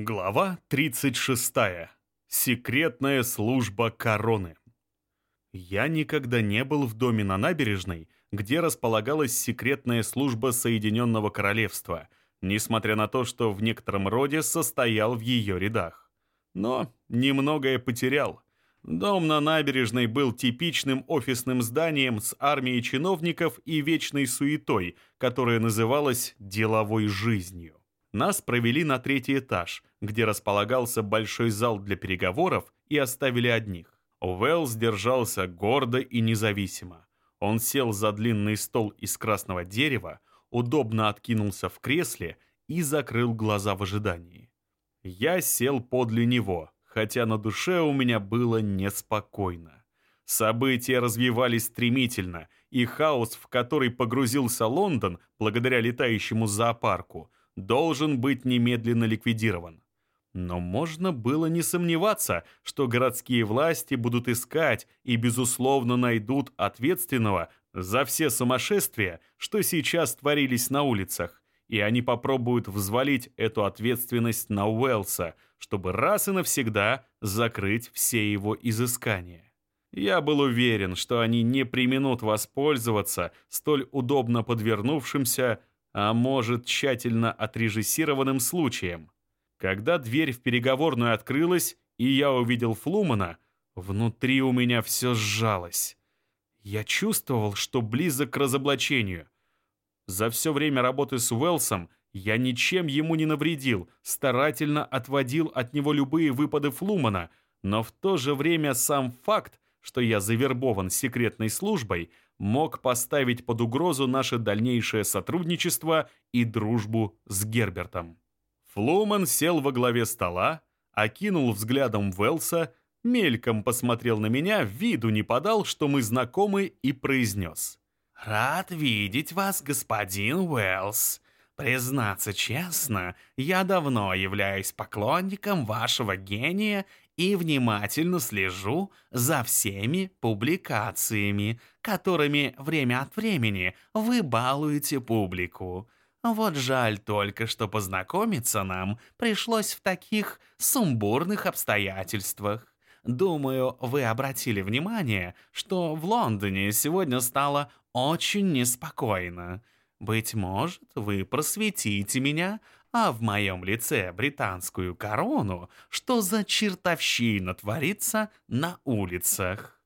Глава 36. Секретная служба короны. Я никогда не был в доме на набережной, где располагалась секретная служба Соединенного Королевства, несмотря на то, что в некотором роде состоял в ее рядах. Но немногое потерял. Дом на набережной был типичным офисным зданием с армией чиновников и вечной суетой, которая называлась «деловой жизнью». Нас провели на третий этаж, где располагался большой зал для переговоров, и оставили одних. Уэллс держался гордо и независимо. Он сел за длинный стол из красного дерева, удобно откинулся в кресле и закрыл глаза в ожидании. Я сел подле него, хотя на душе у меня было неспокойно. События развивались стремительно, и хаос, в который погрузился Лондон благодаря летающему зоопарку, должен быть немедленно ликвидирован. Но можно было не сомневаться, что городские власти будут искать и, безусловно, найдут ответственного за все сумасшествия, что сейчас творились на улицах, и они попробуют взвалить эту ответственность на Уэлса, чтобы раз и навсегда закрыть все его изыскания. Я был уверен, что они не применут воспользоваться столь удобно подвернувшимся а может, тщательно отрежиссированным случаем. Когда дверь в переговорную открылась, и я увидел Флумана, внутри у меня все сжалось. Я чувствовал, что близок к разоблачению. За все время работы с Уэлсом я ничем ему не навредил, старательно отводил от него любые выпады Флумана, но в то же время сам факт, что я завербован секретной службой, мог поставить под угрозу наше дальнейшее сотрудничество и дружбу с Гербертом. Флуман сел во главе стола, окинул взглядом Велса, мельком посмотрел на меня, виду не подал, что мы знакомы, и произнес. «Рад видеть вас, господин Уэллс. Признаться честно, я давно являюсь поклонником вашего гения и внимательно слежу за всеми публикациями, которыми время от времени вы балуете публику. Вот жаль только, что познакомиться нам пришлось в таких сумбурных обстоятельствах. Думаю, вы обратили внимание, что в Лондоне сегодня стало очень неспокойно. Быть может, вы просветите меня а в моем лице британскую корону, что за чертовщина творится на улицах?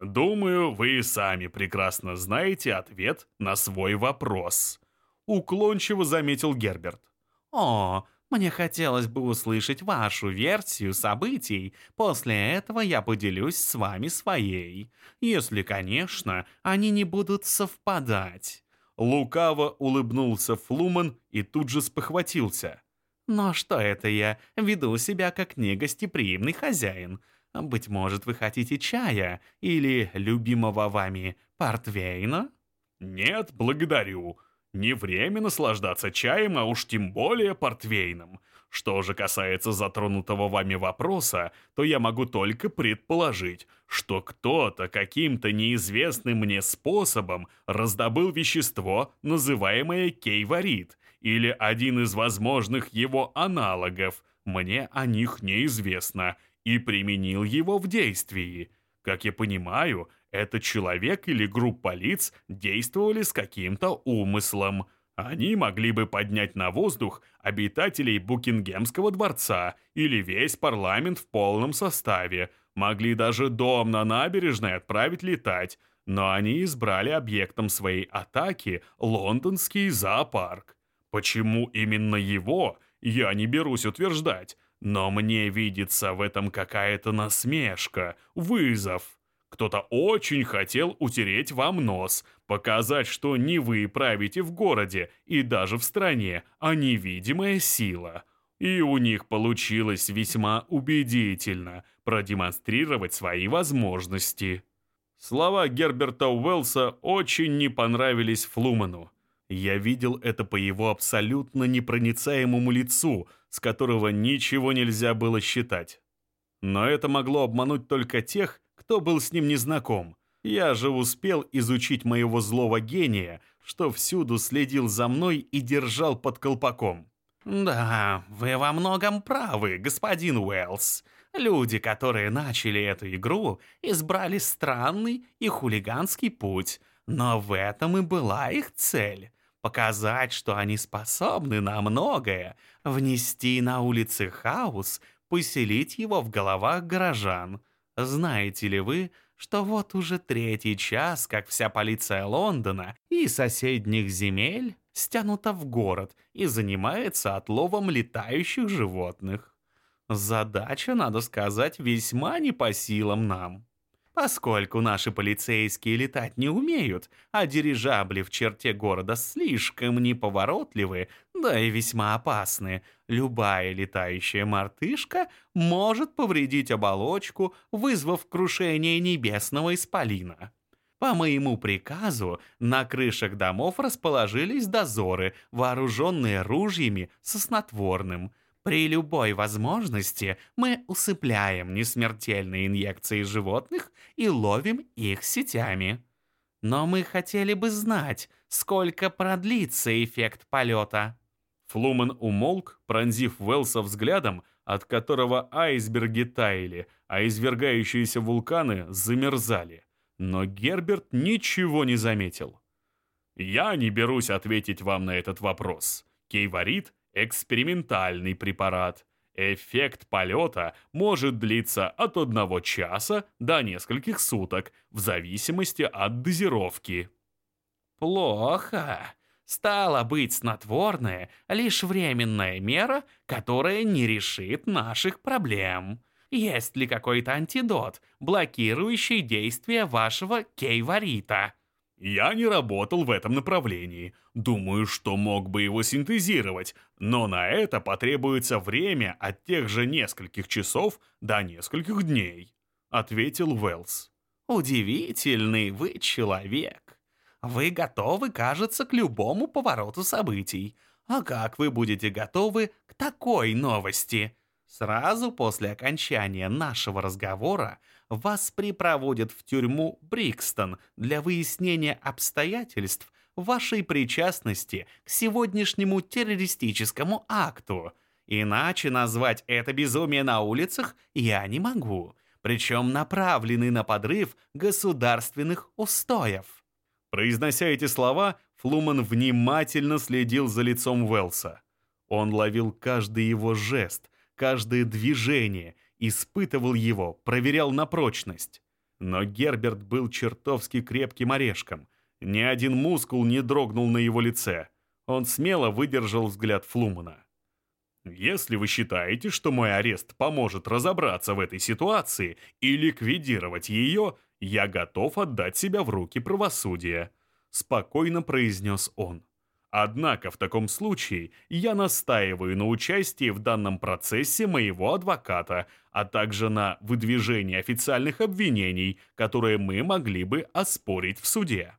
Думаю, вы сами прекрасно знаете ответ на свой вопрос. Уклончиво заметил Герберт. О, мне хотелось бы услышать вашу версию событий. После этого я поделюсь с вами своей. Если, конечно, они не будут совпадать. Лукаво улыбнулся Флуман и тут же спохватился. «Но что это я? Веду себя как негостеприимный хозяин. Быть может, вы хотите чая или любимого вами портвейна?» «Нет, благодарю. Не время наслаждаться чаем, а уж тем более портвейном. Что же касается затронутого вами вопроса, то я могу только предположить, что кто-то каким-то неизвестным мне способом раздобыл вещество, называемое кейварит, или один из возможных его аналогов, мне о них неизвестно, и применил его в действии. Как я понимаю, этот человек или группа лиц действовали с каким-то умыслом – они могли бы поднять на воздух обитателей Букингемского дворца или весь парламент в полном составе, могли даже дом на набережной отправить летать, но они избрали объектом своей атаки лондонский зоопарк. Почему именно его, я не берусь утверждать, но мне видится в этом какая-то насмешка, вызов. Кто-то очень хотел утереть вам нос, показать, что не вы правите в городе и даже в стране, а невидимая сила. И у них получилось весьма убедительно продемонстрировать свои возможности. Слова Герберта Уэллса очень не понравились Флуману. Я видел это по его абсолютно непроницаемому лицу, с которого ничего нельзя было считать. Но это могло обмануть только тех, кто был с ним незнаком. Я же успел изучить моего злого гения, что всюду следил за мной и держал под колпаком. Да, вы во многом правы, господин Уэллс. Люди, которые начали эту игру, избрали странный и хулиганский путь, но в этом и была их цель — показать, что они способны на многое, внести на улицы хаос, поселить его в головах горожан. Знаете ли вы, что вот уже третий час, как вся полиция Лондона и соседних земель стянута в город и занимается отловом летающих животных? Задача, надо сказать, весьма не по силам нам. Поскольку наши полицейские летать не умеют, а дирижабли в черте города слишком неповоротливы, да и весьма опасны, любая летающая мартышка может повредить оболочку, вызвав крушение небесного исполина. По моему приказу на крышах домов расположились дозоры, вооруженные ружьями со снотворным – при любой возможности мы усыпляем несмертельные инъекции животных и ловим их сетями. Но мы хотели бы знать, сколько продлится эффект полета. Флуман умолк, пронзив Уэлса взглядом, от которого айсберги таяли, а извергающиеся вулканы замерзали. Но Герберт ничего не заметил. «Я не берусь ответить вам на этот вопрос. Кейварит экспериментальный препарат. Эффект полета может длиться от одного часа до нескольких суток, в зависимости от дозировки. Плохо. Стало быть, снотворное — лишь временная мера, которая не решит наших проблем. Есть ли какой-то антидот, блокирующий действие вашего кейварита? Я не работал в этом направлении. Думаю, что мог бы его синтезировать, но на это потребуется время от тех же нескольких часов до нескольких дней», — ответил Уэллс. «Удивительный вы человек. Вы готовы, кажется, к любому повороту событий. А как вы будете готовы к такой новости?» Сразу после окончания нашего разговора вас припроводят в тюрьму Брикстон для выяснения обстоятельств вашей причастности к сегодняшнему террористическому акту. Иначе назвать это безумие на улицах я не могу, причем направленный на подрыв государственных устоев. Произнося эти слова, Флуман внимательно следил за лицом Уэлса. Он ловил каждый его жест, каждое движение — испытывал его, проверял на прочность. Но Герберт был чертовски крепким орешком. Ни один мускул не дрогнул на его лице. Он смело выдержал взгляд Флумана. «Если вы считаете, что мой арест поможет разобраться в этой ситуации и ликвидировать ее, я готов отдать себя в руки правосудия», — спокойно произнес он. Однако в таком случае я настаиваю на участии в данном процессе моего адвоката, а также на выдвижении официальных обвинений, которые мы могли бы оспорить в суде.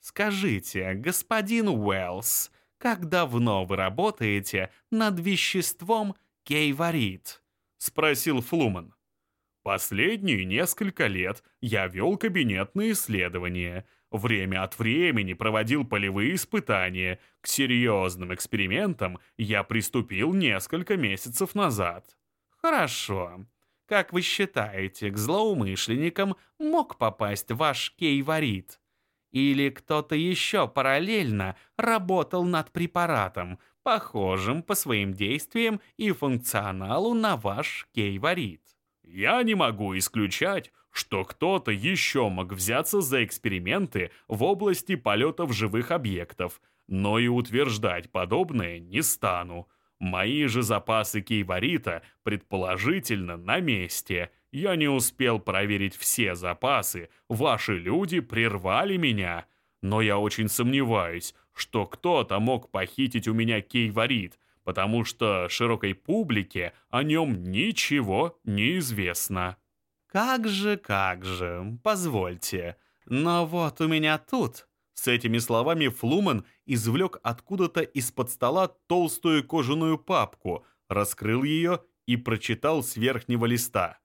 Скажите, господин Уэллс, как давно вы работаете над веществом кейварит? Спросил Флуман. Последние несколько лет я вел кабинетные исследования – Время от времени проводил полевые испытания. К серьезным экспериментам я приступил несколько месяцев назад. Хорошо. Как вы считаете, к злоумышленникам мог попасть ваш кейварит? Или кто-то еще параллельно работал над препаратом, похожим по своим действиям и функционалу на ваш кейварит? Я не могу исключать, что кто-то еще мог взяться за эксперименты в области полетов живых объектов, но и утверждать подобное не стану. Мои же запасы кейварита, предположительно, на месте. Я не успел проверить все запасы, ваши люди прервали меня. Но я очень сомневаюсь, что кто-то мог похитить у меня кейварит, потому что широкой публике о нем ничего не известно. «Как же, как же, позвольте. Но вот у меня тут...» С этими словами Флуман извлек откуда-то из-под стола толстую кожаную папку, раскрыл ее и прочитал с верхнего листа.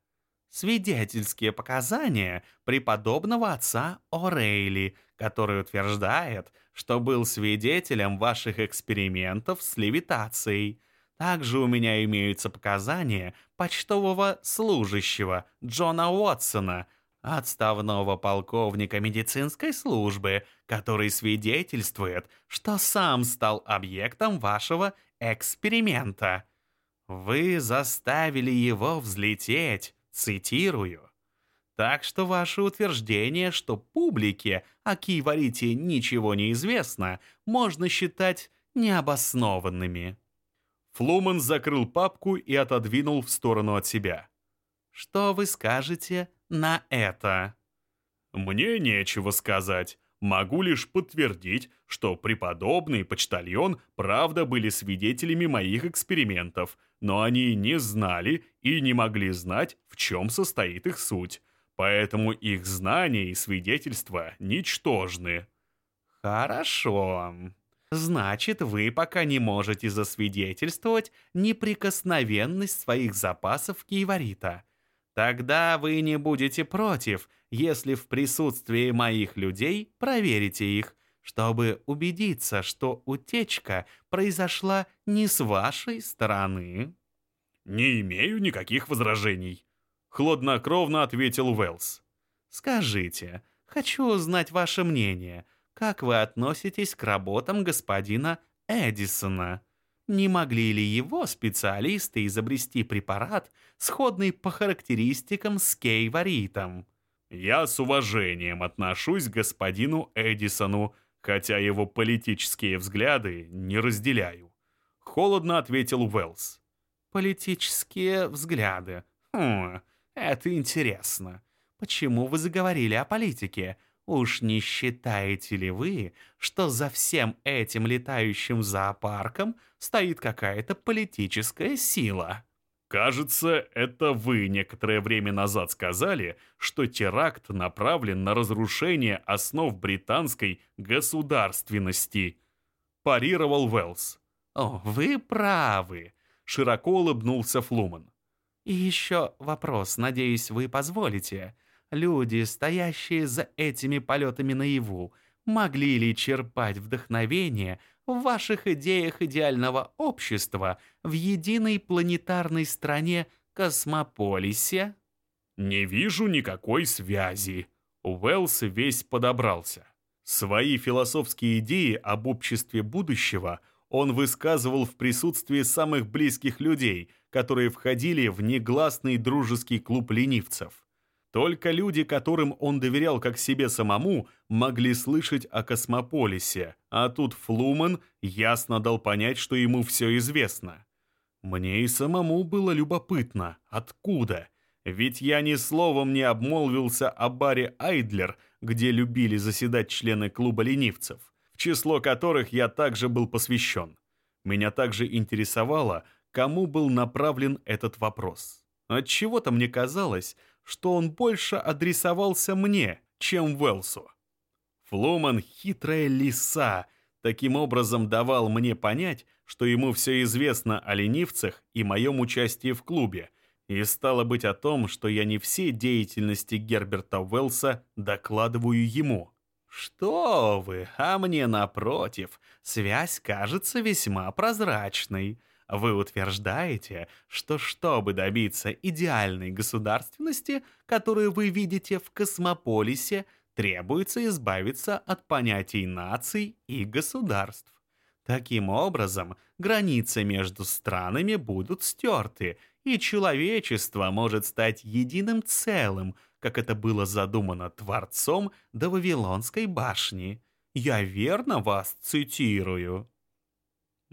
«Свидетельские показания преподобного отца О'Рейли, который утверждает, что был свидетелем ваших экспериментов с левитацией. Также у меня имеются показания почтового служащего Джона Уотсона, отставного полковника медицинской службы, который свидетельствует, что сам стал объектом вашего эксперимента. Вы заставили его взлететь, цитирую. Так что ваше утверждение, что публике о Киеварите ничего не известно, можно считать необоснованными. Флуман закрыл папку и отодвинул в сторону от себя. «Что вы скажете на это?» «Мне нечего сказать. Могу лишь подтвердить, что преподобный почтальон правда были свидетелями моих экспериментов, но они не знали и не могли знать, в чем состоит их суть. Поэтому их знания и свидетельства ничтожны». «Хорошо. Значит, вы пока не можете засвидетельствовать неприкосновенность своих запасов киеварита. Тогда вы не будете против, если в присутствии моих людей проверите их, чтобы убедиться, что утечка произошла не с вашей стороны». «Не имею никаких возражений», — хладнокровно ответил Уэллс. «Скажите, хочу узнать ваше мнение. Как вы относитесь к работам господина Эдисона? Не могли ли его специалисты изобрести препарат, сходный по характеристикам с кейваритом? Я с уважением отношусь к господину Эдисону, хотя его политические взгляды не разделяю. Холодно ответил Уэллс. Политические взгляды. Хм, это интересно. Почему вы заговорили о политике? Уж не считаете ли вы, что за всем этим летающим зоопарком стоит какая-то политическая сила? Кажется, это вы некоторое время назад сказали, что теракт направлен на разрушение основ британской государственности. Парировал Уэллс. О, вы правы, широко улыбнулся Флуман. И еще вопрос, надеюсь, вы позволите. Люди, стоящие за этими полетами наяву, могли ли черпать вдохновение в ваших идеях идеального общества в единой планетарной стране Космополисе? Не вижу никакой связи. Уэллс весь подобрался. Свои философские идеи об обществе будущего он высказывал в присутствии самых близких людей, которые входили в негласный дружеский клуб ленивцев. Только люди, которым он доверял как себе самому, могли слышать о космополисе, а тут Флуман ясно дал понять, что ему все известно. Мне и самому было любопытно, откуда. Ведь я ни словом не обмолвился о баре Айдлер, где любили заседать члены клуба ленивцев, в число которых я также был посвящен. Меня также интересовало, кому был направлен этот вопрос. Отчего-то мне казалось, что он больше адресовался мне, чем Уэлсу. Флуман — хитрая лиса, таким образом давал мне понять, что ему все известно о ленивцах и моем участии в клубе, и стало быть о том, что я не все деятельности Герберта Уэллса докладываю ему. Что вы, а мне напротив, связь кажется весьма прозрачной — вы утверждаете, что чтобы добиться идеальной государственности, которую вы видите в космополисе, требуется избавиться от понятий наций и государств. Таким образом, границы между странами будут стерты, и человечество может стать единым целым, как это было задумано Творцом до Вавилонской башни. Я верно вас цитирую.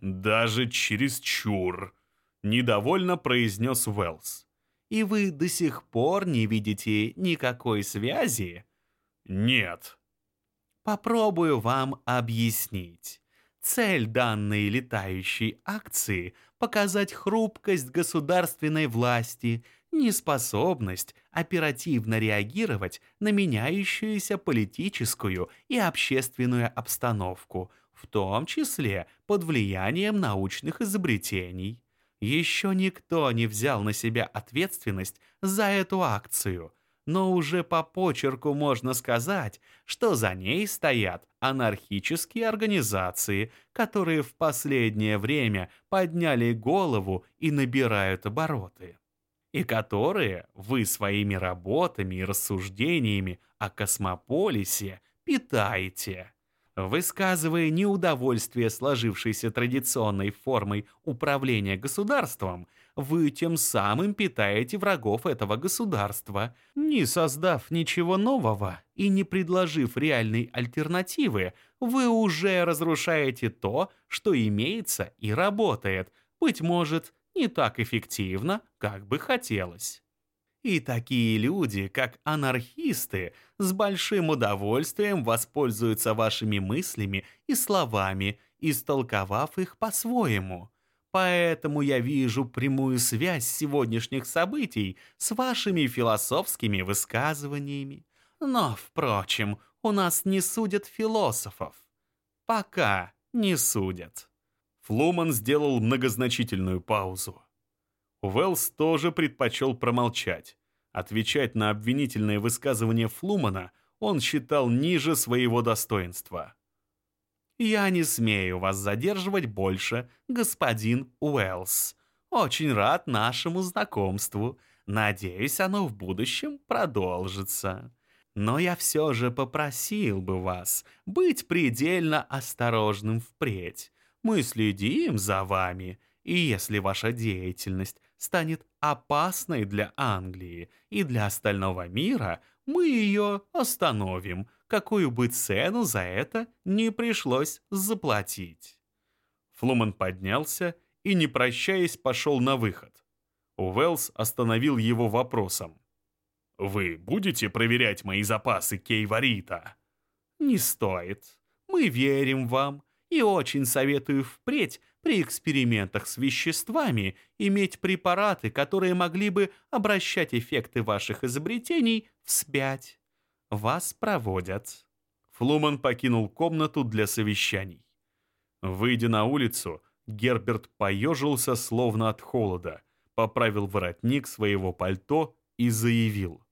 «Даже чересчур», — недовольно произнес Уэллс. «И вы до сих пор не видите никакой связи?» «Нет». «Попробую вам объяснить. Цель данной летающей акции — показать хрупкость государственной власти, неспособность оперативно реагировать на меняющуюся политическую и общественную обстановку — в том числе под влиянием научных изобретений. Еще никто не взял на себя ответственность за эту акцию, но уже по почерку можно сказать, что за ней стоят анархические организации, которые в последнее время подняли голову и набирают обороты. И которые вы своими работами и рассуждениями о космополисе питаете. Высказывая неудовольствие сложившейся традиционной формой управления государством – вы тем самым питаете врагов этого государства, не создав ничего нового и не предложив реальной альтернативы, вы уже разрушаете то, что имеется и работает, быть может, не так эффективно, как бы хотелось. И такие люди, как анархисты, с большим удовольствием воспользуются вашими мыслями и словами, истолковав их по-своему – Поэтому я вижу прямую связь сегодняшних событий с вашими философскими высказываниями. Но, впрочем, у нас не судят философов. Пока не судят. Флуман сделал многозначительную паузу. Уэллс тоже предпочел промолчать. Отвечать на обвинительные высказывания Флумана он считал ниже своего достоинства. «Я не смею вас задерживать больше, господин Уэллс. Очень рад нашему знакомству. Надеюсь, оно в будущем продолжится. Но я все же попросил бы вас быть предельно осторожным впредь. Мы следим за вами, и если ваша деятельность станет опасной для Англии и для остального мира, мы ее остановим, какую бы цену за это не пришлось заплатить. Флуман поднялся и, не прощаясь, пошел на выход. Уэллс остановил его вопросом. «Вы будете проверять мои запасы кейварита?» «Не стоит. Мы верим вам и очень советую впредь при экспериментах с веществами иметь препараты, которые могли бы обращать эффекты ваших изобретений вспять. Вас проводят». Флуман покинул комнату для совещаний. Выйдя на улицу, Герберт поежился словно от холода, поправил воротник своего пальто и заявил.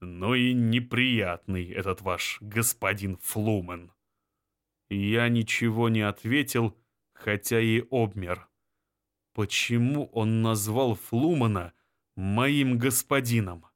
«Ну и неприятный этот ваш господин Флумен». Я ничего не ответил, хотя и обмер. Почему он назвал Флумана моим господином?